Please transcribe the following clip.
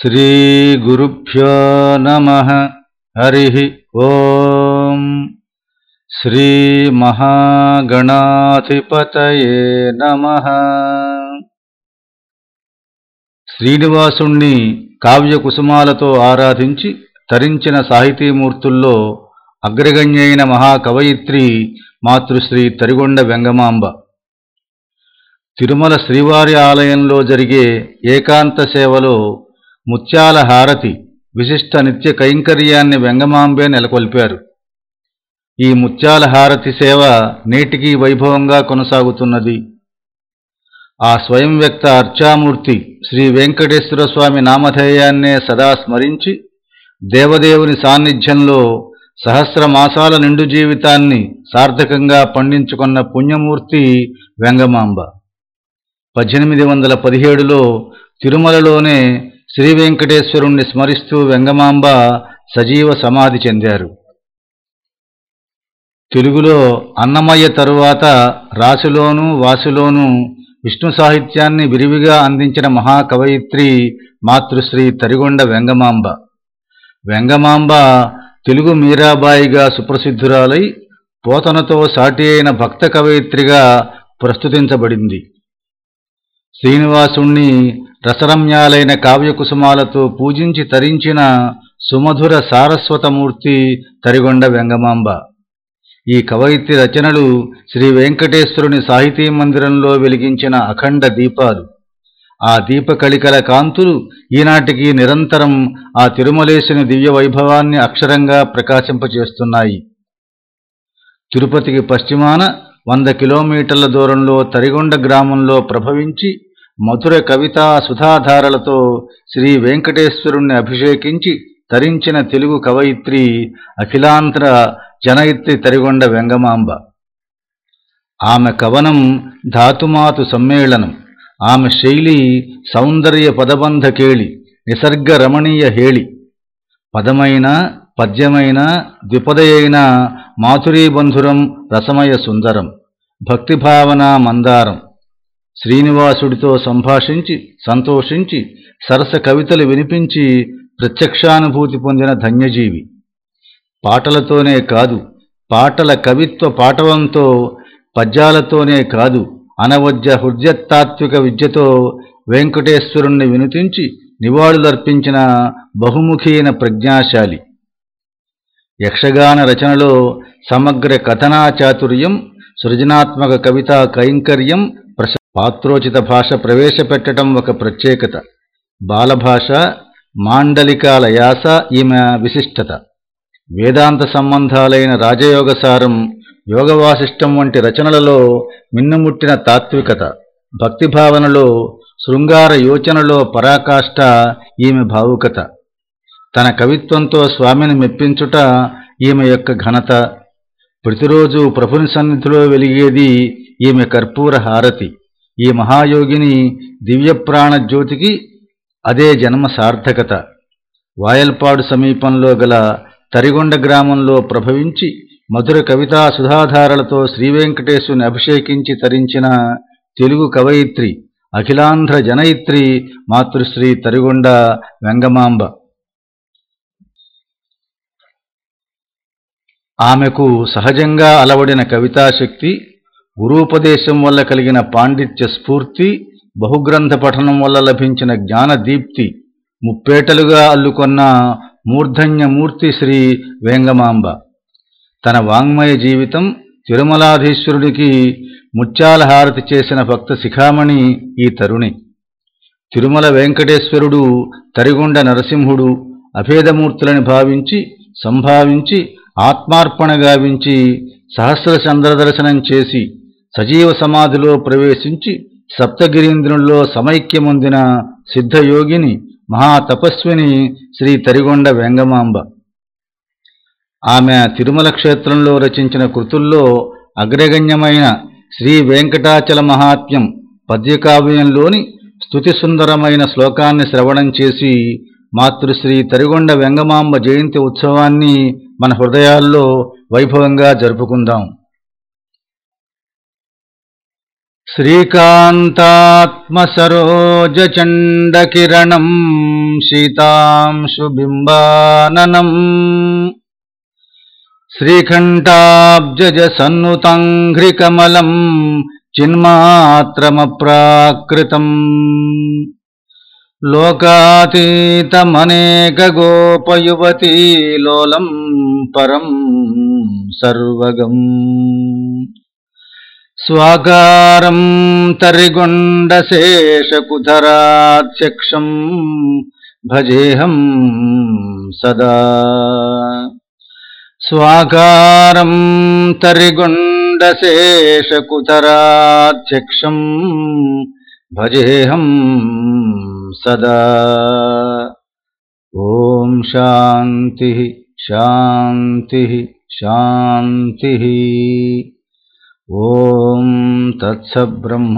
శ్రీగురుభ్యో నమ హరి ఓం శ్రీమహాగణాధిపతయే నమ శ్రీనివాసుణ్ణి కావ్య కుసుమాలతో ఆరాధించి తరించిన సాహితీమూర్తుల్లో అగ్రగణ్యైన మహాకవయిత్రి మాతృశ్రీ తరిగొండ వెంగమాంబ. తిరుమల శ్రీవారి ఆలయంలో జరిగే ఏకాంత సేవలో ముత్యాల హారతి విశిష్ట నిత్య కైంకర్యాన్ని వెంగమాంబే నెలకొల్పారు. ఈ ముత్యాల హారతి సేవ నేటికీ వైభవంగా కొనసాగుతున్నది. ఆ స్వయం వ్యక్త అర్చామూర్తి శ్రీ వెంకటేశ్వర స్వామి నామధేయాన్నే సదా స్మరించి దేవదేవుని సాన్నిధ్యంలో సహస్ర మాసాల నిండు జీవితాన్ని సార్థకంగా పండించుకున్న పుణ్యమూర్తి వెంగమాంబ పద్దెనిమిది వందల పదిహేడులో తిరుమలలోనే శ్రీ వెంకటేశ్వరుణ్ణి స్మరిస్తూ వెంగమాంబ సజీవ సమాధి చెందారు. తెలుగులో అన్నమయ్య తరువాత రాశిలోనూ వాసులోను విష్ణు సాహిత్యాన్ని విరివిగా అందించిన మహాకవయిత్రి మాతృశ్రీ తరిగొండ వెంగమాంబ. వెంగమాంబ తెలుగు మీరాబాయిగా సుప్రసిద్ధురాలై పోతనతో సాటి అయిన భక్త కవయిత్రిగా ప్రస్తుతించబడింది. శ్రీనివాసుణ్ణి రసరమ్యాలైన కావ్యకుసుమాలతో పూజించి తరించిన సుమధుర సారస్వతమూర్తి తరిగొండ వెంగమాంబ ఈ కవయిత్రి రచనలు శ్రీ వెంకటేశ్వరుని సాహితీ మందిరంలో వెలిగించిన అఖండ దీపాలు. ఆ దీపకళికల కాంతులు ఈనాటికి నిరంతరం ఆ తిరుమలేశుని దివ్య వైభవాన్ని అక్షరంగా ప్రకాశింపచేస్తున్నాయి. తిరుపతికి పశ్చిమాన వంద కిలోమీటర్ల దూరంలో తరిగొండ గ్రామంలో ప్రభవించి మధుర కవితా సుధాధారలతో శ్రీ వెంకటేశ్వరుణ్ణి అభిషేకించి తరించిన తెలుగు కవయిత్రి అఖిలాంధ్ర జనయిత్రి తరిగొండ వెంగమాంబ. ఆమె కవనం ధాతుమాతు సమ్మేళనం. ఆమె శైలి సౌందర్య పదబంధ కేళి నిసర్గ రమణీయ హేళి. పదమైన పద్యమైన ద్విపదయైన మాధురీబంధురం రసమయ సుందరం. భక్తిభావన మందారం. శ్రీనివాసుడితో సంభాషించి సంతోషించి సరస కవితలు వినిపించి ప్రత్యక్షానుభూతి పొందిన ధన్యజీవి. పాటలతోనే కాదు పాటల కవిత్వ పాటవంతో పద్యాలతోనే కాదు అనవద్య హృదయతాత్విక విద్యతో వెంకటేశ్వరుణ్ణి వినుతించి నివాళులర్పించిన బహుముఖీన ప్రజ్ఞాశాలి. యక్షగాన రచనలో సమగ్ర కథనా చాతుర్యం సృజనాత్మక కవితా కైంకర్యం ప్రశ పాత్రోచిత భాష ప్రవేశపెట్టడం ఒక ప్రత్యేకత. బాలభాష మాండలికాల యాస ఈమె విశిష్టత. వేదాంత సంబంధాలైన రాజయోగసారం యోగవాసిష్టం వంటి రచనలలో మిన్నుముట్టిన తాత్వికత. భక్తిభావనలో శృంగార యోచనలో పరాకాష్ట ఈమె భావుకత. తన కవిత్వంతో స్వామిని మెప్పించుట ఈమె యొక్క ఘనత. ప్రతిరోజు ప్రభుని సన్నిధిలో వెలిగేది ఈమె కర్పూర హారతి. ఈ మహాయోగిని దివ్యప్రాణ జ్యోతికి అదే జన్మ సార్థకత. వాయల్పాడు సమీపంలో గల తరిగొండ గ్రామంలో ప్రభవించి మధుర కవితా సుధాధారలతో శ్రీవెంకటేశుని అభిషేకించి తరించిన తెలుగు కవయిత్రి అఖిలాంధ్ర జనయిత్రి మాతృశ్రీ తరిగొండ వెంగమాంబ. ఆమెకు సహజంగా అలవడిన కవితాశక్తి గురూపదేశం వల్ల కలిగిన పాండిత్య స్ఫూర్తి బహుగ్రంథ పఠనం వల్ల లభించిన జ్ఞానదీప్తి ముప్పేటలుగా అల్లుకొన్న మూర్ధన్యమూర్తి శ్రీ వేంగమాంబ. తన వాంగ్మయ జీవితం తిరుమలాధీశ్వరుడికి ముత్యాల హారతి చేసిన భక్త శిఖామణి ఈ తరుణి. తిరుమల వెంకటేశ్వరుడు తరిగొండ నరసింహుడు అభేదమూర్తులని భావించి సంభావించి ఆత్మార్పణ గావించి సహస్ర చంద్రదర్శనం చేసి సజీవ సమాధిలో ప్రవేశించి సప్తగిరీంద్రుల్లో సమైక్యమొందిన సిద్ధయోగిని మహాతపస్విని శ్రీ తరిగొండ వెంగమాంబ. ఆమె తిరుమల క్షేత్రంలో రచించిన కృతుల్లో అగ్రగణ్యమైన శ్రీ వెంకటాచల మహాత్మ్యం పద్యకావ్యంలోని స్తుతి సుందరమైన శ్లోకాన్ని శ్రవణం చేసి మాతృశ్రీ తరిగొండ వెంగమాంబ జయంతి ఉత్సవాన్ని మన హృదయాల్లో వైభవంగా జరుపుకుందాం. శ్రీకాంతాత్మసరోజచండకిరణం శీతాంశుబింబాననం చిన్మాత్రమ చిన్మాత్రమప్రాకృతం. లోకాతీతమనేక గోపయువతీ లోలం పరం సర్వగం. స్వాకారం తరిగొండశేషకుధరాధ్యక్షం భజేహం సదా. స్వాకారం తరిగొండశేషకుధరాధ్యక్షం భజేహం सदा। ॐ शान्तिः शान्तिः शान्तिः। ॐ तत्सब्रह्मार्पणमस्तु।